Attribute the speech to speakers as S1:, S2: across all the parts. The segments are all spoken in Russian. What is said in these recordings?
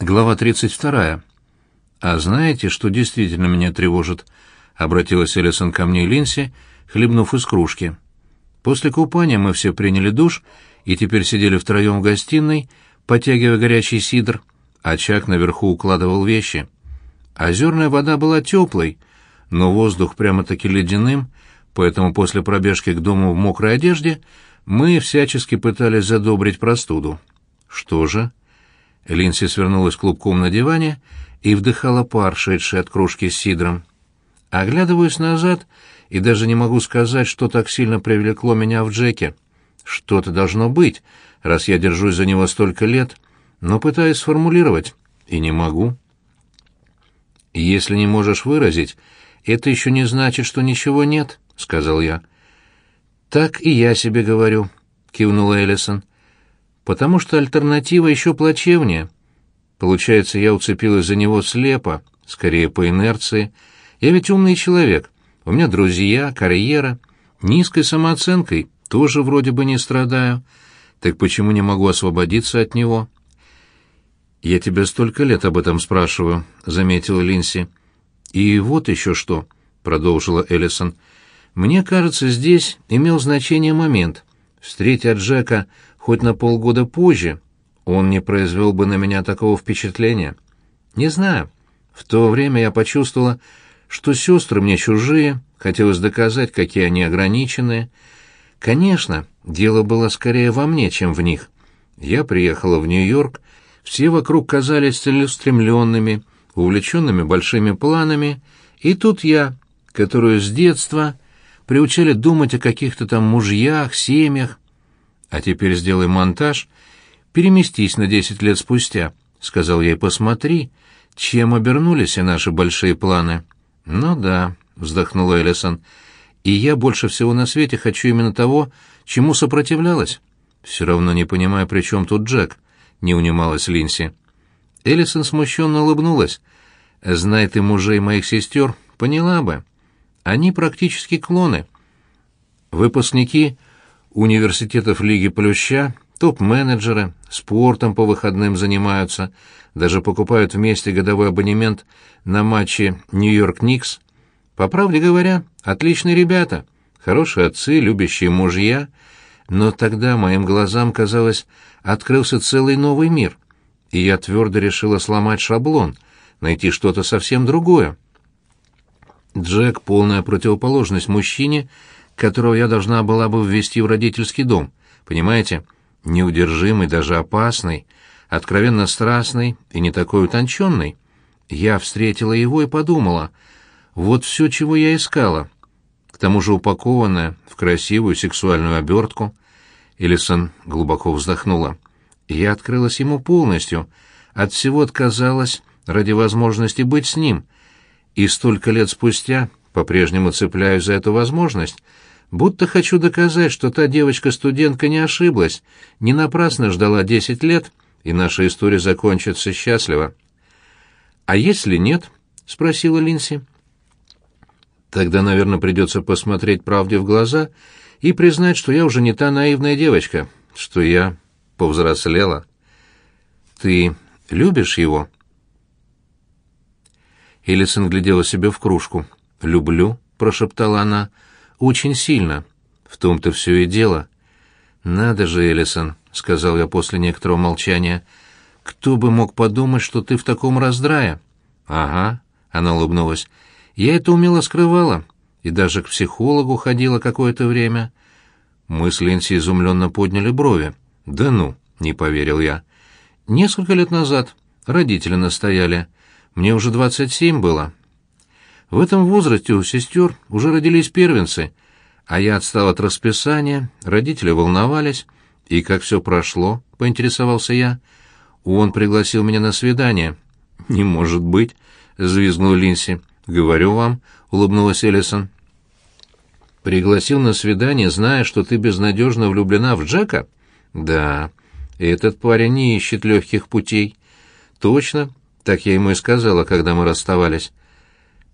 S1: Глава 32. «А знаете, что действительно меня тревожит?» — обратилась Элисон ко мне и Линси, хлебнув из кружки. После купания мы все приняли душ и теперь сидели втроем в гостиной, потягивая горячий сидр, а Чак наверху укладывал вещи. Озерная вода была теплой, но воздух прямо-таки ледяным, поэтому после пробежки к дому в мокрой одежде мы всячески пытались задобрить простуду. Что же? Линси свернулась клубком на диване и вдыхала пар, шедший от кружки с сидром. Оглядываюсь назад и даже не могу сказать, что так сильно привлекло меня в Джеке. Что-то должно быть, раз я держусь за него столько лет, но пытаюсь сформулировать, и не могу. «Если не можешь выразить, это еще не значит, что ничего нет», — сказал я. «Так и я себе говорю», — кивнула Эллисон потому что альтернатива еще плачевнее. Получается, я уцепилась за него слепо, скорее по инерции. Я ведь умный человек, у меня друзья, карьера, низкой самооценкой тоже вроде бы не страдаю. Так почему не могу освободиться от него? «Я тебя столько лет об этом спрашиваю», — заметила Линси. «И вот еще что», — продолжила Эллисон. «Мне кажется, здесь имел значение момент. Встретя Джека хоть на полгода позже, он не произвел бы на меня такого впечатления. Не знаю. В то время я почувствовала, что сестры мне чужие, хотелось доказать, какие они ограниченные. Конечно, дело было скорее во мне, чем в них. Я приехала в Нью-Йорк, все вокруг казались целеустремленными, увлеченными большими планами, и тут я, которую с детства приучали думать о каких-то там мужьях, семьях, а теперь сделай монтаж, переместись на десять лет спустя, сказал я, и посмотри, чем обернулись и наши большие планы. Ну да, вздохнула Эллисон. И я больше всего на свете хочу именно того, чему сопротивлялась. Все равно не понимаю, при чем тут Джек, не унималась Линси. Эллисон смущенно улыбнулась. Знай ты мужей моих сестер, поняла бы. Они практически клоны. Выпускники университетов Лиги Плюща топ-менеджеры спортом по выходным занимаются, даже покупают вместе годовой абонемент на матчи Нью-Йорк Никс. По правде говоря, отличные ребята, хорошие отцы, любящие мужья, но тогда моим глазам, казалось, открылся целый новый мир, и я твердо решила сломать шаблон, найти что-то совсем другое. Джек — полная противоположность мужчине — которого я должна была бы ввести в родительский дом, понимаете? Неудержимый, даже опасный, откровенно страстный и не такой утонченный. Я встретила его и подумала, вот все, чего я искала. К тому же упакованная в красивую сексуальную обертку. Элисон глубоко вздохнула. Я открылась ему полностью, от всего отказалась ради возможности быть с ним. И столько лет спустя по-прежнему цепляюсь за эту возможность — Будто хочу доказать, что та девочка-студентка не ошиблась, не напрасно ждала десять лет, и наша история закончится счастливо. «А если нет?» — спросила Линси. «Тогда, наверное, придется посмотреть правде в глаза и признать, что я уже не та наивная девочка, что я повзрослела. Ты любишь его?» Элисон глядела себе в кружку. «Люблю», — прошептала она, — очень сильно. В том-то все и дело. Надо же, Элисон, сказал я после некоторого молчания. Кто бы мог подумать, что ты в таком раздрае? Ага, она улыбнулась. Я это умело скрывала и даже к психологу ходила какое-то время. Мы с Линси изумленно подняли брови. Да ну, не поверил я. Несколько лет назад родители настояли. Мне уже двадцать семь было. В этом возрасте у сестер уже родились первенцы, а я отстал от расписания, родители волновались. И как все прошло, поинтересовался я. Он пригласил меня на свидание. «Не может быть», — взвизгнул Линси. «Говорю вам», — улыбнулась Эллисон. «Пригласил на свидание, зная, что ты безнадежно влюблена в Джека?» «Да, этот парень не ищет легких путей». «Точно», — так я ему и сказала, когда мы расставались.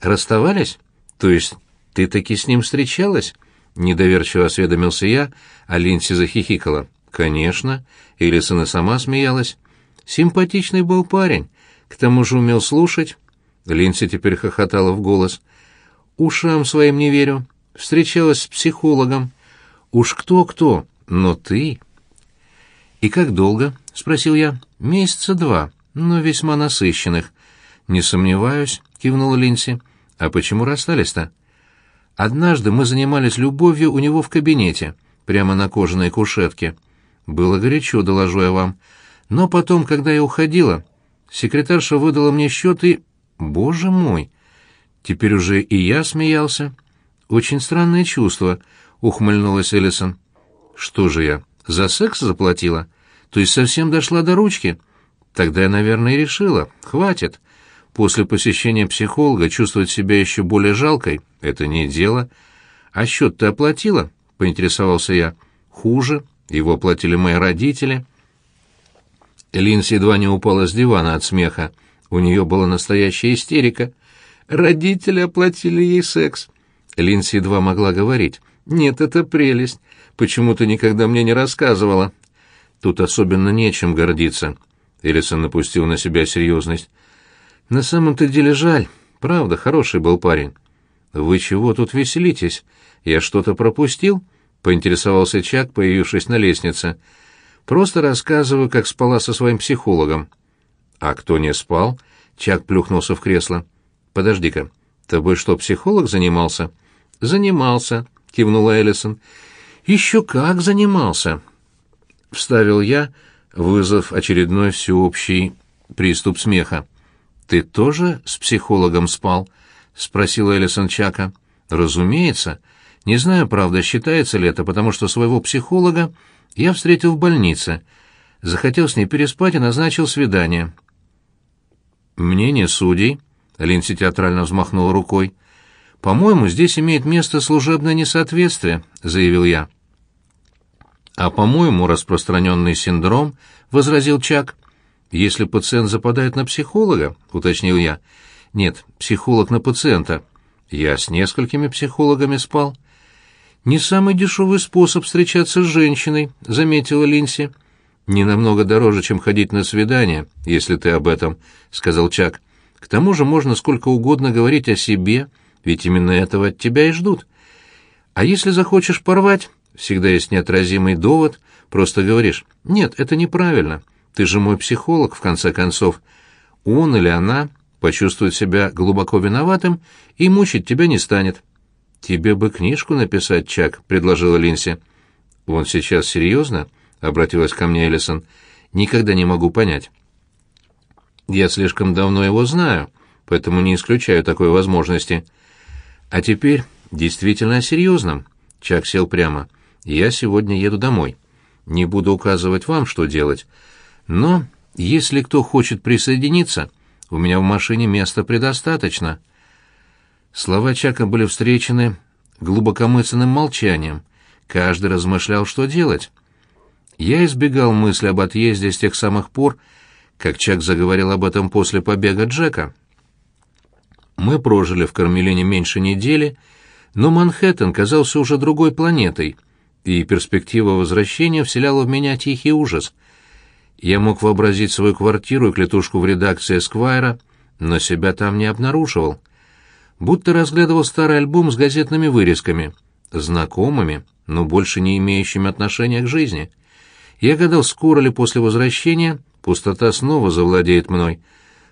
S1: Расставались? То есть ты таки с ним встречалась? Недоверчиво осведомился я, а Линси захихикала. Конечно, Элисон и сама смеялась. Симпатичный был парень, К тому же умел слушать. Линси теперь хохотала в голос. Ушам своим не верю. Встречалась с психологом. Уж кто-кто, но ты... «И как долго?» — спросил я. «Месяца два, но весьма насыщенных». «Не сомневаюсь», — кивнула Линси. «А почему расстались-то?» «Однажды мы занимались любовью у него в кабинете, прямо на кожаной кушетке. Было горячо, доложу я вам. Но потом, когда я уходила, секретарша выдала мне счет и... Боже мой! Теперь уже и я смеялся. Очень странное чувство, — ухмыльнулась Эллисон. Что же я, за секс заплатила? То есть совсем дошла до ручки? Тогда я, наверное, и решила. Хватит. После посещения психолога чувствовать себя еще более жалкой — это не дело. А счет ты оплатила? — поинтересовался я. Хуже. Его оплатили мои родители. Линси едва не упала с дивана от смеха. У нее была настоящая истерика. Родители оплатили ей секс. Линси едва могла говорить. «Нет, это прелесть. Почему ты никогда мне не рассказывала?» «Тут особенно нечем гордиться». Элисон напустил на себя серьезность. На самом-то деле жаль. Правда, хороший был парень. Вы чего тут веселитесь? Я что-то пропустил? Поинтересовался Чак, появившись на лестнице. Просто рассказываю, как спала со своим психологом. А кто не спал? Чак плюхнулся в кресло. Подожди-ка, тобой что, психолог занимался? Занимался, кивнула Эллисон. Еще как занимался, вставил я, вызвав очередной всеобщий приступ смеха. «Ты тоже с психологом спал?» — спросила Элисон Чака. «Разумеется. Не знаю, правда, считается ли это, потому что своего психолога я встретил в больнице. Захотел с ней переспать и назначил свидание». «Мнение судей», — Линси театрально взмахнула рукой. «По-моему, здесь имеет место служебное несоответствие», — заявил я. «А, по-моему, распространенный синдром», — возразил Чак. Если пациент западает на психолога, уточнил я. Нет, психолог на пациента. Я с несколькими психологами спал. Не самый дешевый способ встречаться с женщиной, заметила Линси. Не намного дороже, чем ходить на свидание, если ты об этом, сказал Чак. К тому же можно сколько угодно говорить о себе, ведь именно этого от тебя и ждут. А если захочешь порвать, всегда есть неотразимый довод, просто говоришь: "Нет, это неправильно. Ты же мой психолог, в конце концов. Он или она почувствует себя глубоко виноватым и мучить тебя не станет. Тебе бы книжку написать, Чак, предложила Линси. Он сейчас серьезно? обратилась ко мне Эллисон. Никогда не могу понять. Я слишком давно его знаю, поэтому не исключаю такой возможности. А теперь действительно о серьезном. Чак сел прямо. Я сегодня еду домой. Не буду указывать вам, что делать. Но если кто хочет присоединиться, у меня в машине места предостаточно. Слова Чака были встречены глубокомысленным молчанием. Каждый размышлял, что делать. Я избегал мысли об отъезде с тех самых пор, как Чак заговорил об этом после побега Джека. Мы прожили в Кармелине меньше недели, но Манхэттен казался уже другой планетой, и перспектива возвращения вселяла в меня тихий ужас — я мог вообразить свою квартиру и клетушку в редакции «Эсквайра», но себя там не обнаруживал. Будто разглядывал старый альбом с газетными вырезками, знакомыми, но больше не имеющими отношения к жизни. Я гадал, скоро ли после возвращения пустота снова завладеет мной.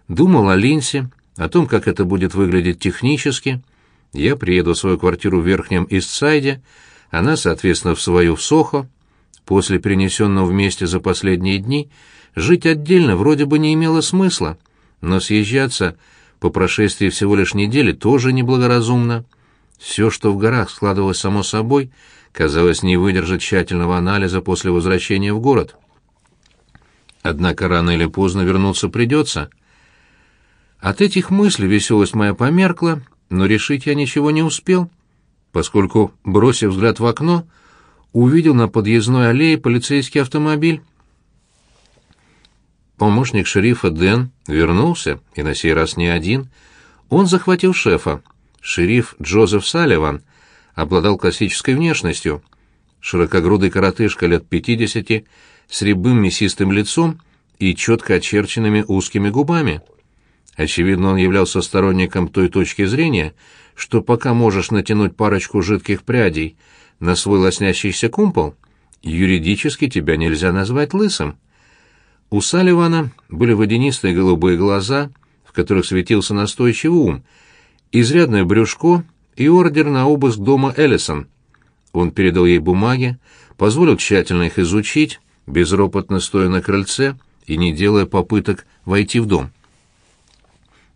S1: Думал о Линсе, о том, как это будет выглядеть технически. Я приеду в свою квартиру в Верхнем Истсайде, она, соответственно, в свою в Сохо, После перенесенного вместе за последние дни жить отдельно вроде бы не имело смысла, но съезжаться по прошествии всего лишь недели тоже неблагоразумно. Все, что в горах складывалось само собой, казалось не выдержать тщательного анализа после возвращения в город. Однако рано или поздно вернуться придется. От этих мыслей веселость моя померкла, но решить я ничего не успел, поскольку, бросив взгляд в окно, увидел на подъездной аллее полицейский автомобиль. Помощник шерифа Дэн вернулся, и на сей раз не один. Он захватил шефа. Шериф Джозеф Салливан обладал классической внешностью. Широкогрудый коротышка лет пятидесяти, с рябым мясистым лицом и четко очерченными узкими губами. Очевидно, он являлся сторонником той точки зрения, что пока можешь натянуть парочку жидких прядей на свой лоснящийся кумпол, юридически тебя нельзя назвать лысым. У Салливана были водянистые голубые глаза, в которых светился настойчивый ум, изрядное брюшко и ордер на обыск дома Эллисон. Он передал ей бумаги, позволил тщательно их изучить, безропотно стоя на крыльце и не делая попыток войти в дом.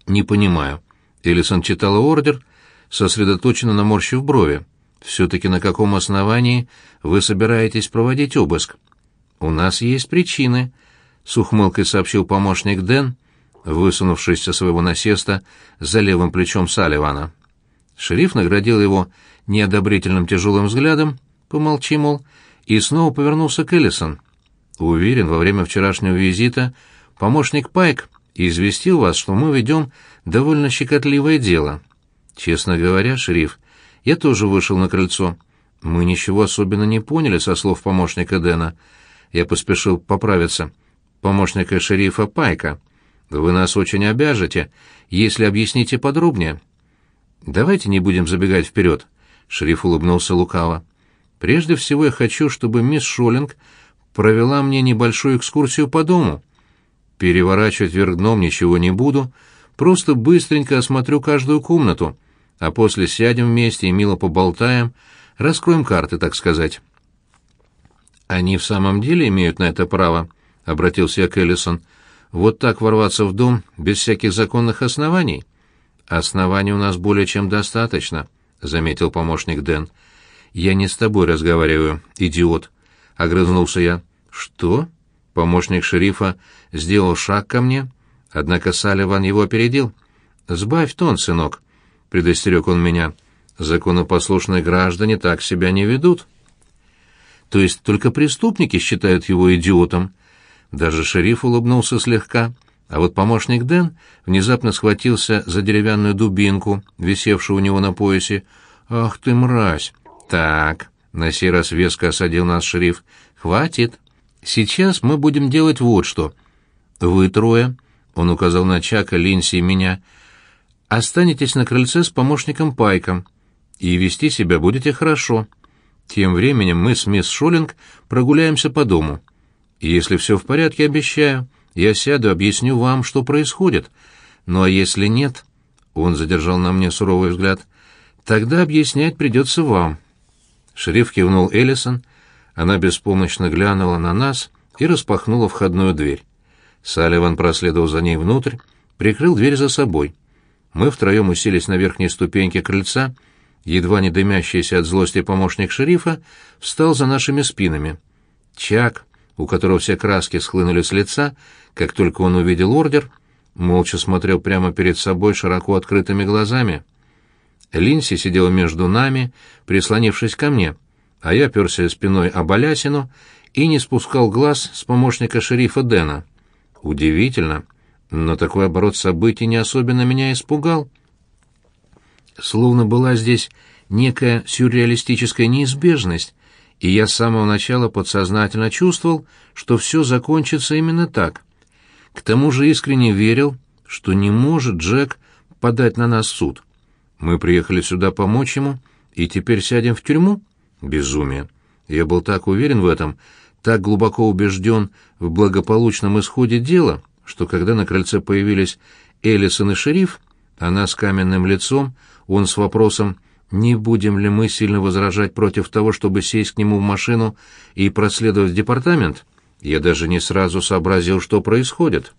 S1: «Не понимаю». Эллисон читала ордер, сосредоточенно наморщив брови. «Все-таки на каком основании вы собираетесь проводить обыск?» «У нас есть причины», — с ухмылкой сообщил помощник Дэн, высунувшись со своего насеста за левым плечом Салливана. Шериф наградил его неодобрительным тяжелым взглядом, помолчи, мол, и снова повернулся к Эллисон. «Уверен, во время вчерашнего визита помощник Пайк известил вас, что мы ведем довольно щекотливое дело. Честно говоря, шериф, я тоже вышел на крыльцо. Мы ничего особенно не поняли со слов помощника Дэна. Я поспешил поправиться. Помощника шерифа Пайка. Вы нас очень обяжете, если объясните подробнее. Давайте не будем забегать вперед. Шериф улыбнулся лукаво. Прежде всего я хочу, чтобы мисс Шоллинг провела мне небольшую экскурсию по дому. Переворачивать вверх дном ничего не буду, просто быстренько осмотрю каждую комнату, а после сядем вместе и мило поболтаем, раскроем карты, так сказать. Они в самом деле имеют на это право, обратился я к Эллисон. Вот так ворваться в дом без всяких законных оснований? Оснований у нас более чем достаточно, заметил помощник Дэн. Я не с тобой разговариваю, идиот, огрызнулся я. Что? Помощник шерифа сделал шаг ко мне, однако Салливан его опередил. «Сбавь тон, сынок», — предостерег он меня. «Законопослушные граждане так себя не ведут». «То есть только преступники считают его идиотом?» Даже шериф улыбнулся слегка, а вот помощник Дэн внезапно схватился за деревянную дубинку, висевшую у него на поясе. «Ах ты, мразь!» «Так», — на сей раз веско осадил нас шериф, — «хватит». Сейчас мы будем делать вот что. Вы трое, он указал на Чака, Линси и меня, останетесь на крыльце с помощником Пайком и вести себя будете хорошо. Тем временем мы с мисс Шоллинг прогуляемся по дому. Если все в порядке, обещаю, я сяду, объясню вам, что происходит. Ну а если нет, он задержал на мне суровый взгляд, тогда объяснять придется вам. Шериф кивнул Эллисон, — она беспомощно глянула на нас и распахнула входную дверь. Салливан проследовал за ней внутрь, прикрыл дверь за собой. Мы втроем уселись на верхней ступеньке крыльца. Едва не дымящийся от злости помощник шерифа встал за нашими спинами. Чак, у которого все краски схлынули с лица, как только он увидел ордер, молча смотрел прямо перед собой широко открытыми глазами. Линси сидела между нами, прислонившись ко мне — а я перся спиной об Алясину и не спускал глаз с помощника шерифа Дэна. Удивительно, но такой оборот событий не особенно меня испугал. Словно была здесь некая сюрреалистическая неизбежность, и я с самого начала подсознательно чувствовал, что все закончится именно так. К тому же искренне верил, что не может Джек подать на нас суд. Мы приехали сюда помочь ему, и теперь сядем в тюрьму? Безумие. Я был так уверен в этом, так глубоко убежден в благополучном исходе дела, что когда на крыльце появились Элисон и шериф, она с каменным лицом, он с вопросом «Не будем ли мы сильно возражать против того, чтобы сесть к нему в машину и проследовать в департамент?» Я даже не сразу сообразил, что происходит.